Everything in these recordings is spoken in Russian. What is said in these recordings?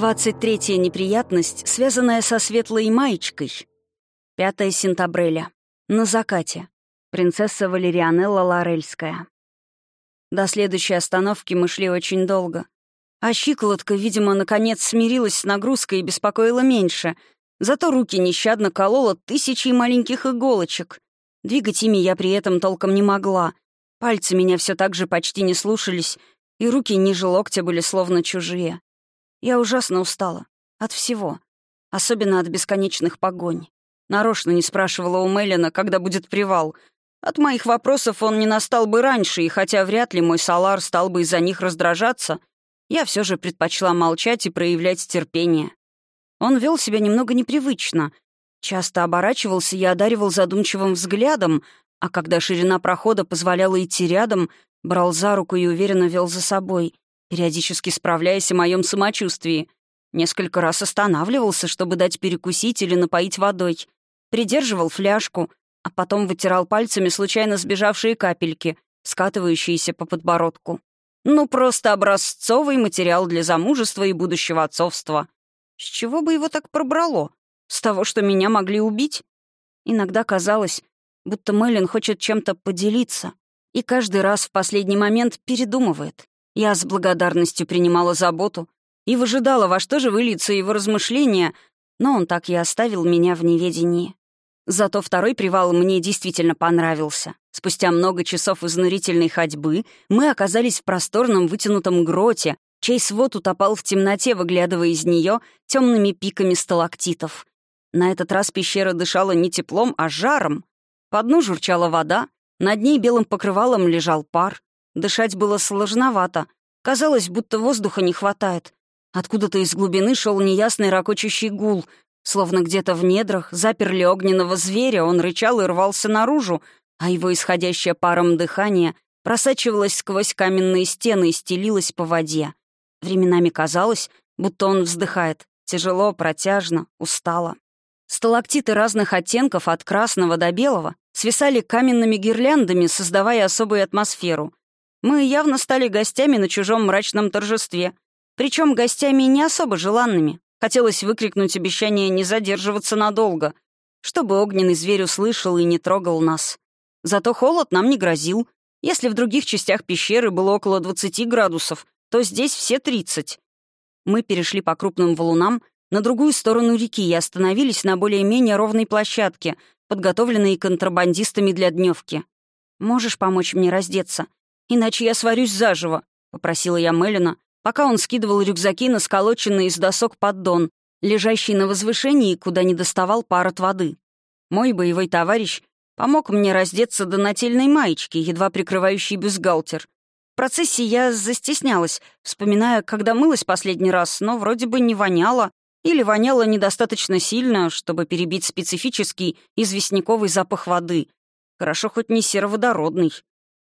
123-я неприятность, связанная со светлой маечкой. 5 сентября. На закате. Принцесса Валерианелла Лорельская. До следующей остановки мы шли очень долго. А щиколотка, видимо, наконец смирилась с нагрузкой и беспокоила меньше. Зато руки нещадно колола тысячи маленьких иголочек. Двигать ими я при этом толком не могла. Пальцы меня все так же почти не слушались, и руки ниже локтя были словно чужие. Я ужасно устала. От всего. Особенно от бесконечных погонь. Нарочно не спрашивала у Меллина, когда будет привал. От моих вопросов он не настал бы раньше, и хотя вряд ли мой Салар стал бы из-за них раздражаться, я все же предпочла молчать и проявлять терпение. Он вел себя немного непривычно. Часто оборачивался и одаривал задумчивым взглядом, а когда ширина прохода позволяла идти рядом, брал за руку и уверенно вел за собой периодически справляясь о моем самочувствии. Несколько раз останавливался, чтобы дать перекусить или напоить водой. Придерживал фляжку, а потом вытирал пальцами случайно сбежавшие капельки, скатывающиеся по подбородку. Ну, просто образцовый материал для замужества и будущего отцовства. С чего бы его так пробрало? С того, что меня могли убить? Иногда казалось, будто Мэлен хочет чем-то поделиться, и каждый раз в последний момент передумывает. Я с благодарностью принимала заботу и выжидала, во что же выльется его размышления, но он так и оставил меня в неведении. Зато второй привал мне действительно понравился. Спустя много часов изнурительной ходьбы мы оказались в просторном вытянутом гроте, чей свод утопал в темноте, выглядывая из нее темными пиками сталактитов. На этот раз пещера дышала не теплом, а жаром. По дну журчала вода, над ней белым покрывалом лежал пар. Дышать было сложновато. Казалось, будто воздуха не хватает. Откуда-то из глубины шел неясный ракочущий гул. Словно где-то в недрах заперли огненного зверя, он рычал и рвался наружу, а его исходящее паром дыхание просачивалось сквозь каменные стены и стелилось по воде. Временами казалось, будто он вздыхает. Тяжело, протяжно, устало. Сталактиты разных оттенков, от красного до белого, свисали каменными гирляндами, создавая особую атмосферу. Мы явно стали гостями на чужом мрачном торжестве. Причем гостями не особо желанными. Хотелось выкрикнуть обещание не задерживаться надолго, чтобы огненный зверь услышал и не трогал нас. Зато холод нам не грозил. Если в других частях пещеры было около 20 градусов, то здесь все 30. Мы перешли по крупным валунам на другую сторону реки и остановились на более-менее ровной площадке, подготовленной контрабандистами для дневки. «Можешь помочь мне раздеться?» Иначе я сварюсь заживо», — попросила я Мелина, пока он скидывал рюкзаки на сколоченный из досок поддон, лежащий на возвышении, куда не доставал пар от воды. Мой боевой товарищ помог мне раздеться до нательной маечки, едва прикрывающей бюстгальтер. В процессе я застеснялась, вспоминая, когда мылась последний раз, но вроде бы не воняло, или воняло недостаточно сильно, чтобы перебить специфический известняковый запах воды. Хорошо хоть не сероводородный.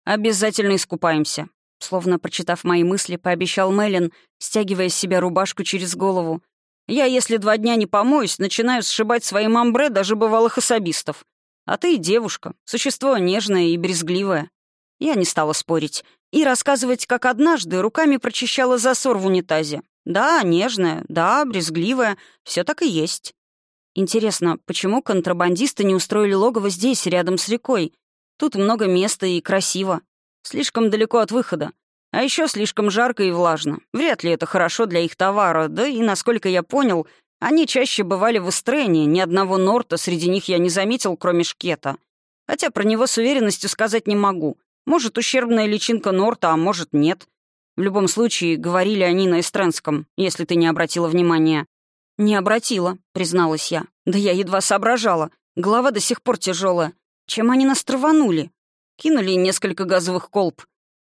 «Обязательно искупаемся», — словно прочитав мои мысли, пообещал Меллин, стягивая с себя рубашку через голову. «Я, если два дня не помоюсь, начинаю сшибать своим амбре даже бывалых особистов. А ты девушка, существо нежное и брезгливое». Я не стала спорить и рассказывать, как однажды руками прочищала засор в унитазе. Да, нежная, да, брезгливая, все так и есть. Интересно, почему контрабандисты не устроили логово здесь, рядом с рекой, Тут много места и красиво. Слишком далеко от выхода. А еще слишком жарко и влажно. Вряд ли это хорошо для их товара, да и, насколько я понял, они чаще бывали в Эстрене, ни одного Норта среди них я не заметил, кроме Шкета. Хотя про него с уверенностью сказать не могу. Может, ущербная личинка Норта, а может, нет. В любом случае, говорили они на эстренском, если ты не обратила внимания. «Не обратила», — призналась я. «Да я едва соображала. Голова до сих пор тяжелая. Чем они нас траванули? Кинули несколько газовых колб.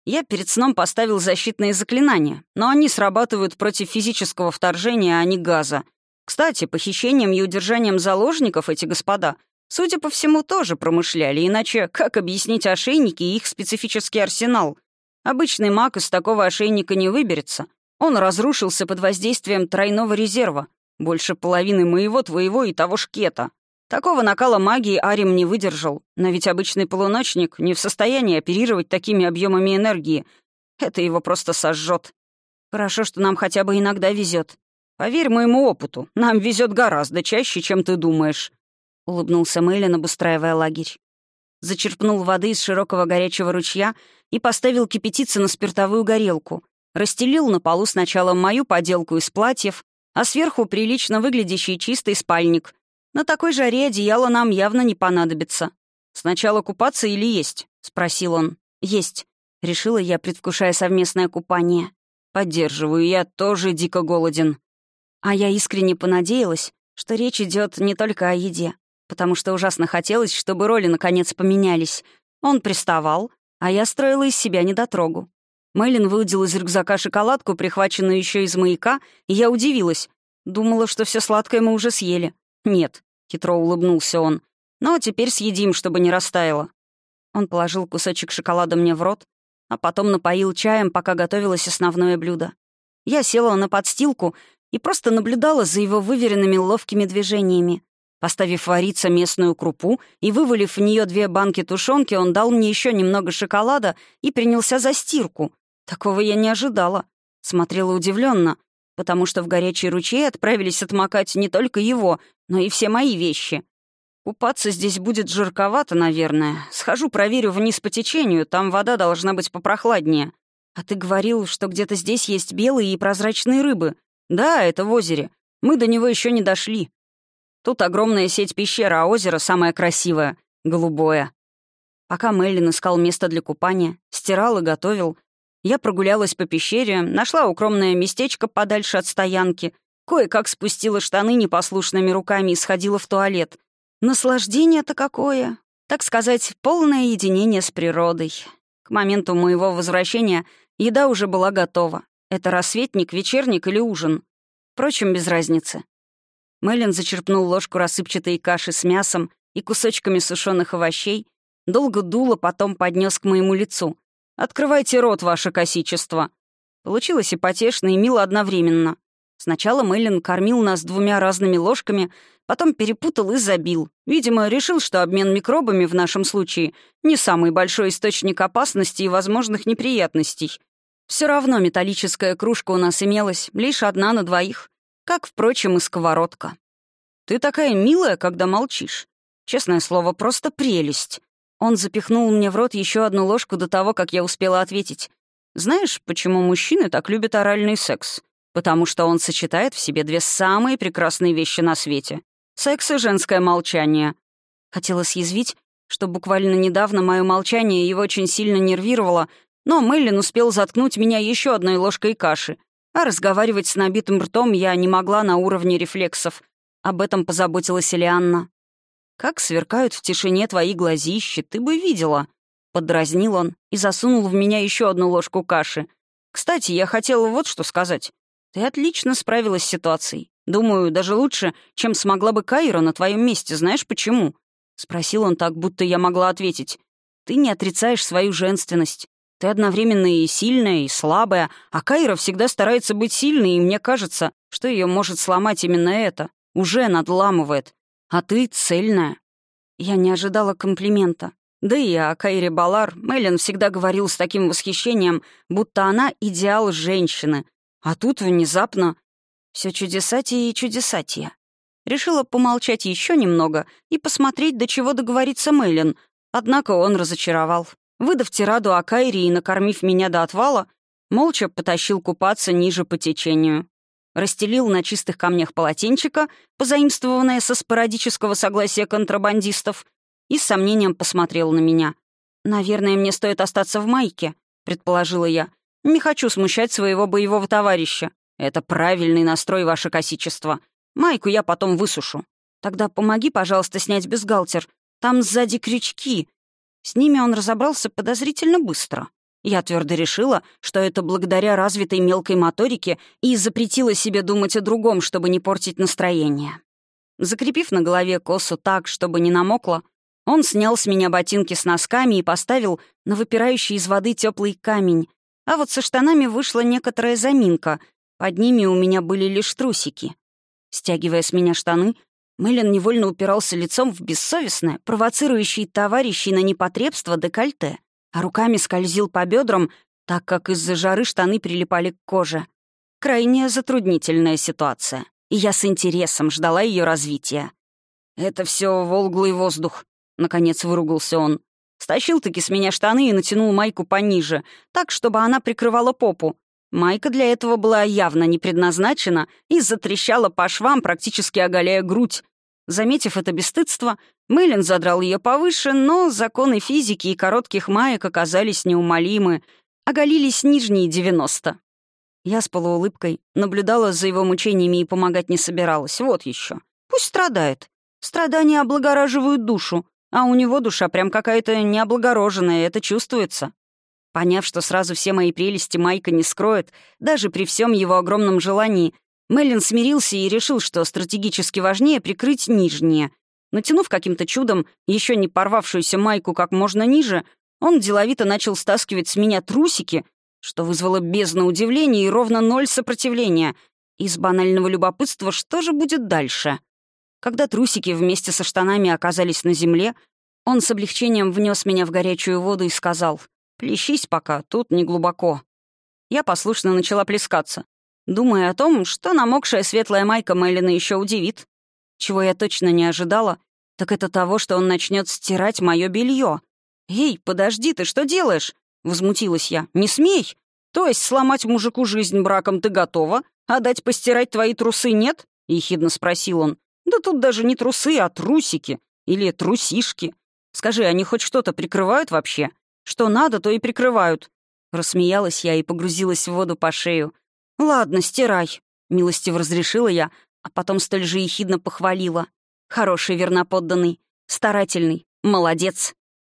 Я перед сном поставил защитные заклинания, но они срабатывают против физического вторжения, а не газа. Кстати, похищением и удержанием заложников эти господа, судя по всему, тоже промышляли, иначе как объяснить ошейники и их специфический арсенал? Обычный маг из такого ошейника не выберется. Он разрушился под воздействием тройного резерва. Больше половины моего, твоего и того шкета. Такого накала магии Арим не выдержал, но ведь обычный полуночник не в состоянии оперировать такими объемами энергии. Это его просто сожжет. Хорошо, что нам хотя бы иногда везет. Поверь моему опыту, нам везет гораздо чаще, чем ты думаешь», — улыбнулся Мэйлин, обустраивая лагерь. Зачерпнул воды из широкого горячего ручья и поставил кипятиться на спиртовую горелку. Расстелил на полу сначала мою поделку из платьев, а сверху прилично выглядящий чистый спальник. На такой жаре одеяло нам явно не понадобится. «Сначала купаться или есть?» — спросил он. «Есть», — решила я, предвкушая совместное купание. «Поддерживаю, я тоже дико голоден». А я искренне понадеялась, что речь идет не только о еде, потому что ужасно хотелось, чтобы роли наконец поменялись. Он приставал, а я строила из себя недотрогу. Мэйлин выудил из рюкзака шоколадку, прихваченную еще из маяка, и я удивилась. Думала, что все сладкое мы уже съели. «Нет», — хитро улыбнулся он. «Но теперь съедим, чтобы не растаяло». Он положил кусочек шоколада мне в рот, а потом напоил чаем, пока готовилось основное блюдо. Я села на подстилку и просто наблюдала за его выверенными ловкими движениями. Поставив вариться местную крупу и вывалив в нее две банки тушенки, он дал мне еще немного шоколада и принялся за стирку. Такого я не ожидала. Смотрела удивленно, потому что в горячий ручей отправились отмокать не только его, но и все мои вещи. Купаться здесь будет жарковато, наверное. Схожу, проверю вниз по течению, там вода должна быть попрохладнее. А ты говорил, что где-то здесь есть белые и прозрачные рыбы. Да, это в озере. Мы до него еще не дошли. Тут огромная сеть пещер, а озеро самое красивое — голубое. Пока Мэллин искал место для купания, стирал и готовил, я прогулялась по пещере, нашла укромное местечко подальше от стоянки, кое-как спустила штаны непослушными руками и сходила в туалет. Наслаждение-то какое! Так сказать, полное единение с природой. К моменту моего возвращения еда уже была готова. Это рассветник, вечерник или ужин. Впрочем, без разницы. Мэлен зачерпнул ложку рассыпчатой каши с мясом и кусочками сушеных овощей, долго дуло, потом поднес к моему лицу. «Открывайте рот, ваше косичество!» Получилось и потешно, и мило одновременно. Сначала Мэлен кормил нас двумя разными ложками, потом перепутал и забил. Видимо, решил, что обмен микробами в нашем случае не самый большой источник опасности и возможных неприятностей. Все равно металлическая кружка у нас имелась, лишь одна на двоих как, впрочем, и сковородка. «Ты такая милая, когда молчишь. Честное слово, просто прелесть». Он запихнул мне в рот еще одну ложку до того, как я успела ответить. «Знаешь, почему мужчины так любят оральный секс? Потому что он сочетает в себе две самые прекрасные вещи на свете. Секс и женское молчание». Хотела съязвить, что буквально недавно мое молчание его очень сильно нервировало, но Мэллин успел заткнуть меня еще одной ложкой каши — а разговаривать с набитым ртом я не могла на уровне рефлексов. Об этом позаботилась Элианна. «Как сверкают в тишине твои глазищи, ты бы видела!» Подразнил он и засунул в меня еще одну ложку каши. «Кстати, я хотела вот что сказать. Ты отлично справилась с ситуацией. Думаю, даже лучше, чем смогла бы Кайра на твоем месте. Знаешь почему?» Спросил он так, будто я могла ответить. «Ты не отрицаешь свою женственность. Ты одновременно и сильная, и слабая, а Кайра всегда старается быть сильной, и мне кажется, что ее может сломать именно это. Уже надламывает. А ты цельная. Я не ожидала комплимента. Да и о Кайре Балар Мэлен всегда говорил с таким восхищением, будто она идеал женщины. А тут внезапно все чудесатие и чудесатие. Решила помолчать еще немного и посмотреть, до чего договорится Мэлен, однако он разочаровал. Выдав тираду о Кайре и накормив меня до отвала, молча потащил купаться ниже по течению. Расстелил на чистых камнях полотенчика, позаимствованное со спорадического согласия контрабандистов, и с сомнением посмотрел на меня. «Наверное, мне стоит остаться в майке», — предположила я. «Не хочу смущать своего боевого товарища. Это правильный настрой, ваше косичество. Майку я потом высушу. Тогда помоги, пожалуйста, снять бюстгальтер. Там сзади крючки. С ними он разобрался подозрительно быстро. Я твердо решила, что это благодаря развитой мелкой моторике и запретила себе думать о другом, чтобы не портить настроение. Закрепив на голове косу так, чтобы не намокла, он снял с меня ботинки с носками и поставил на выпирающий из воды теплый камень. А вот со штанами вышла некоторая заминка. Под ними у меня были лишь трусики. Стягивая с меня штаны, Мэлен невольно упирался лицом в бессовестное, провоцирующее товарищей на непотребство декольте, а руками скользил по бедрам, так как из-за жары штаны прилипали к коже. крайне затруднительная ситуация, и я с интересом ждала ее развития. «Это все волглый воздух», — наконец выругался он. Стащил-таки с меня штаны и натянул майку пониже, так, чтобы она прикрывала попу. Майка для этого была явно не предназначена и затрещала по швам, практически оголяя грудь. Заметив это бесстыдство, Мэлен задрал ее повыше, но законы физики и коротких маек оказались неумолимы. Оголились нижние 90. Я с полуулыбкой наблюдала за его мучениями и помогать не собиралась. Вот еще. Пусть страдает. Страдания облагораживают душу, а у него душа прям какая-то необлагороженная, это чувствуется. Поняв, что сразу все мои прелести Майка не скроет, даже при всем его огромном желании, Меллин смирился и решил, что стратегически важнее прикрыть нижнее. Натянув каким-то чудом еще не порвавшуюся майку как можно ниже, он деловито начал стаскивать с меня трусики, что вызвало бездну удивления и ровно ноль сопротивления. Из банального любопытства, что же будет дальше? Когда трусики вместе со штанами оказались на земле, он с облегчением внес меня в горячую воду и сказал, «Плещись пока, тут не глубоко». Я послушно начала плескаться, думая о том, что намокшая светлая майка Мэлина еще удивит. Чего я точно не ожидала, так это того, что он начнет стирать мое белье. «Эй, подожди, ты что делаешь?» — возмутилась я. «Не смей! То есть сломать мужику жизнь браком ты готова, а дать постирать твои трусы нет?» — ехидно спросил он. Да тут даже не трусы, а трусики. Или трусишки. Скажи, они хоть что-то прикрывают вообще? Что надо, то и прикрывают. Рассмеялась я и погрузилась в воду по шею. «Ладно, стирай», — милостиво разрешила я, а потом столь же ехидно похвалила. «Хороший верноподданный, старательный, молодец».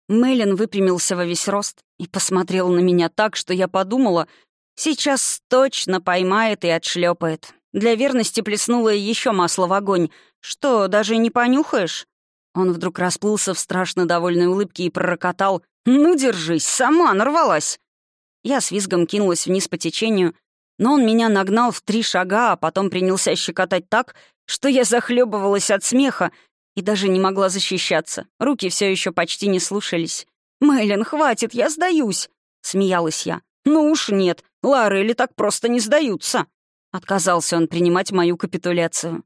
Мэлен выпрямился во весь рост и посмотрел на меня так, что я подумала, сейчас точно поймает и отшлепает. Для верности плеснула еще масло в огонь — «Что, даже не понюхаешь?» Он вдруг расплылся в страшно довольной улыбке и пророкотал. «Ну, держись, сама нарвалась!» Я с визгом кинулась вниз по течению, но он меня нагнал в три шага, а потом принялся щекотать так, что я захлебывалась от смеха и даже не могла защищаться. Руки все еще почти не слушались. «Мэйлин, хватит, я сдаюсь!» — смеялась я. «Ну уж нет, Лорели так просто не сдаются!» Отказался он принимать мою капитуляцию.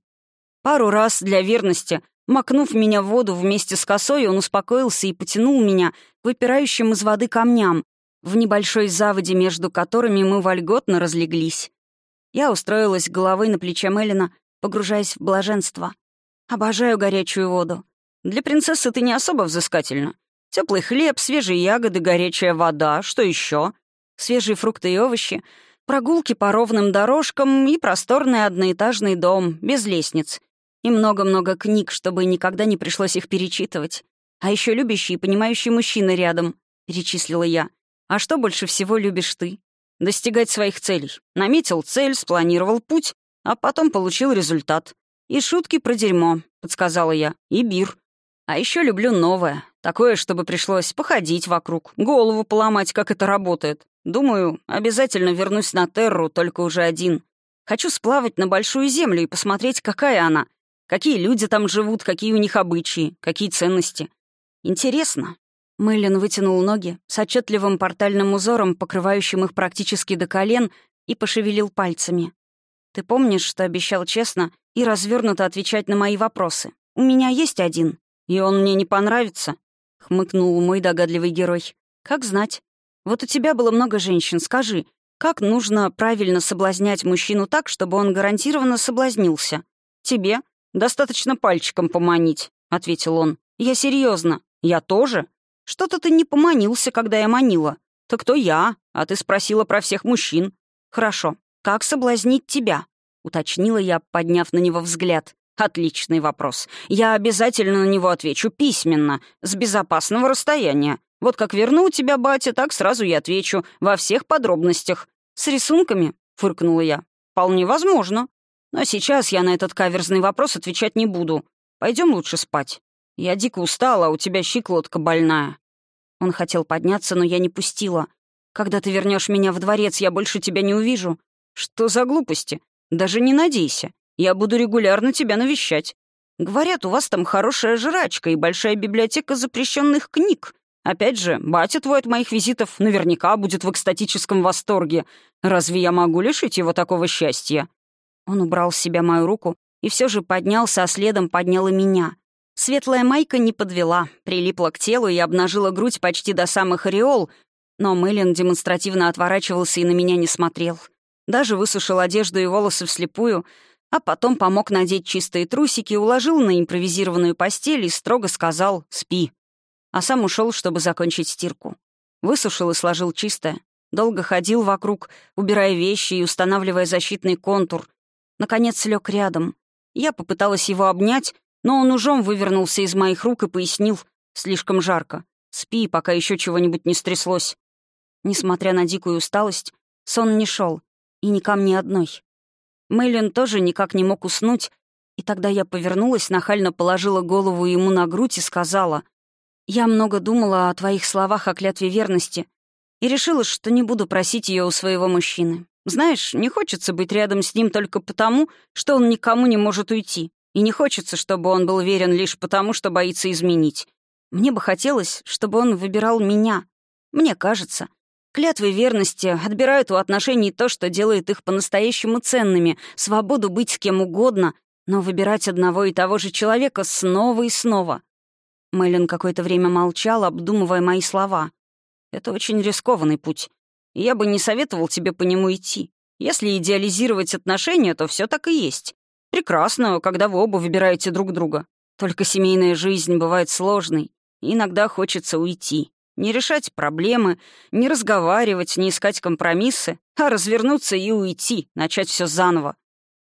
Пару раз для верности, макнув меня в воду вместе с косой, он успокоился и потянул меня выпирающим из воды камням, в небольшой заводе, между которыми мы вольготно разлеглись. Я устроилась головой на плече Мелина, погружаясь в блаженство. Обожаю горячую воду. Для принцессы ты не особо взыскательна. Теплый хлеб, свежие ягоды, горячая вода, что еще? Свежие фрукты и овощи, прогулки по ровным дорожкам и просторный одноэтажный дом, без лестниц, и много-много книг, чтобы никогда не пришлось их перечитывать. А еще любящий и понимающий мужчина рядом, — перечислила я. А что больше всего любишь ты? Достигать своих целей. Наметил цель, спланировал путь, а потом получил результат. И шутки про дерьмо, — подсказала я, — и бир. А еще люблю новое. Такое, чтобы пришлось походить вокруг, голову поломать, как это работает. Думаю, обязательно вернусь на Терру, только уже один. Хочу сплавать на Большую Землю и посмотреть, какая она, Какие люди там живут, какие у них обычаи, какие ценности. Интересно. Мэлен вытянул ноги с отчетливым портальным узором, покрывающим их практически до колен, и пошевелил пальцами. «Ты помнишь, что обещал честно и развернуто отвечать на мои вопросы? У меня есть один, и он мне не понравится», — хмыкнул мой догадливый герой. «Как знать. Вот у тебя было много женщин. Скажи, как нужно правильно соблазнять мужчину так, чтобы он гарантированно соблазнился? Тебе «Достаточно пальчиком поманить», — ответил он. «Я серьезно. Я тоже. Что-то ты не поманился, когда я манила. Так кто я? А ты спросила про всех мужчин. Хорошо. Как соблазнить тебя?» — уточнила я, подняв на него взгляд. «Отличный вопрос. Я обязательно на него отвечу письменно, с безопасного расстояния. Вот как верну у тебя, батя, так сразу я отвечу во всех подробностях. С рисунками?» — фыркнула я. «Вполне возможно. Но сейчас я на этот каверзный вопрос отвечать не буду. Пойдем лучше спать. Я дико устала, а у тебя щиколотка больная». Он хотел подняться, но я не пустила. «Когда ты вернешь меня в дворец, я больше тебя не увижу». «Что за глупости? Даже не надейся. Я буду регулярно тебя навещать. Говорят, у вас там хорошая жрачка и большая библиотека запрещенных книг. Опять же, батя твой от моих визитов наверняка будет в экстатическом восторге. Разве я могу лишить его такого счастья?» Он убрал с себя мою руку и все же поднялся, а следом поднял и меня. Светлая майка не подвела, прилипла к телу и обнажила грудь почти до самых ореол, но Мэлен демонстративно отворачивался и на меня не смотрел. Даже высушил одежду и волосы вслепую, а потом помог надеть чистые трусики, уложил на импровизированную постель и строго сказал «спи». А сам ушел, чтобы закончить стирку. Высушил и сложил чистое. Долго ходил вокруг, убирая вещи и устанавливая защитный контур. Наконец лег рядом. Я попыталась его обнять, но он ужом вывернулся из моих рук и пояснил «слишком жарко». Спи, пока еще чего-нибудь не стряслось. Несмотря на дикую усталость, сон не шел, и ни ко мне одной. Мэйлин тоже никак не мог уснуть, и тогда я повернулась, нахально положила голову ему на грудь и сказала, «Я много думала о твоих словах о клятве верности и решила, что не буду просить ее у своего мужчины. Знаешь, не хочется быть рядом с ним только потому, что он никому не может уйти, и не хочется, чтобы он был верен лишь потому, что боится изменить. Мне бы хотелось, чтобы он выбирал меня. Мне кажется, Клятвы верности отбирают у отношений то, что делает их по-настоящему ценными, свободу быть с кем угодно, но выбирать одного и того же человека снова и снова. Мэлен какое-то время молчал, обдумывая мои слова. «Это очень рискованный путь. Я бы не советовал тебе по нему идти. Если идеализировать отношения, то все так и есть. Прекрасно, когда вы оба выбираете друг друга. Только семейная жизнь бывает сложной, и иногда хочется уйти. Не решать проблемы, не разговаривать, не искать компромиссы, а развернуться и уйти, начать все заново.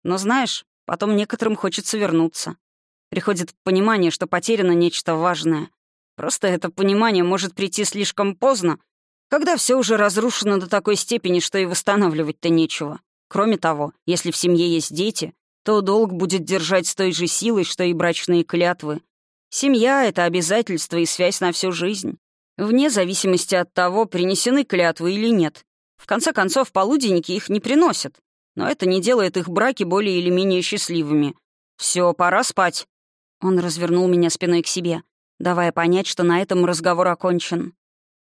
Но знаешь, потом некоторым хочется вернуться. Приходит понимание, что потеряно нечто важное. Просто это понимание может прийти слишком поздно, когда все уже разрушено до такой степени, что и восстанавливать-то нечего. Кроме того, если в семье есть дети, то долг будет держать с той же силой, что и брачные клятвы. Семья — это обязательство и связь на всю жизнь. Вне зависимости от того, принесены клятвы или нет. В конце концов, полуденники их не приносят. Но это не делает их браки более или менее счастливыми. Все, пора спать. Он развернул меня спиной к себе, давая понять, что на этом разговор окончен.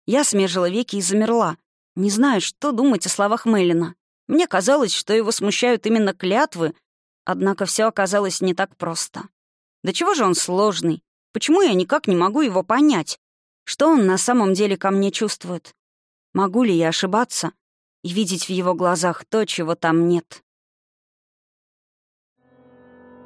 Я смежила веки и замерла, не знаю, что думать о словах Меллина. Мне казалось, что его смущают именно клятвы, однако все оказалось не так просто. Да чего же он сложный? Почему я никак не могу его понять? Что он на самом деле ко мне чувствует? Могу ли я ошибаться и видеть в его глазах то, чего там нет?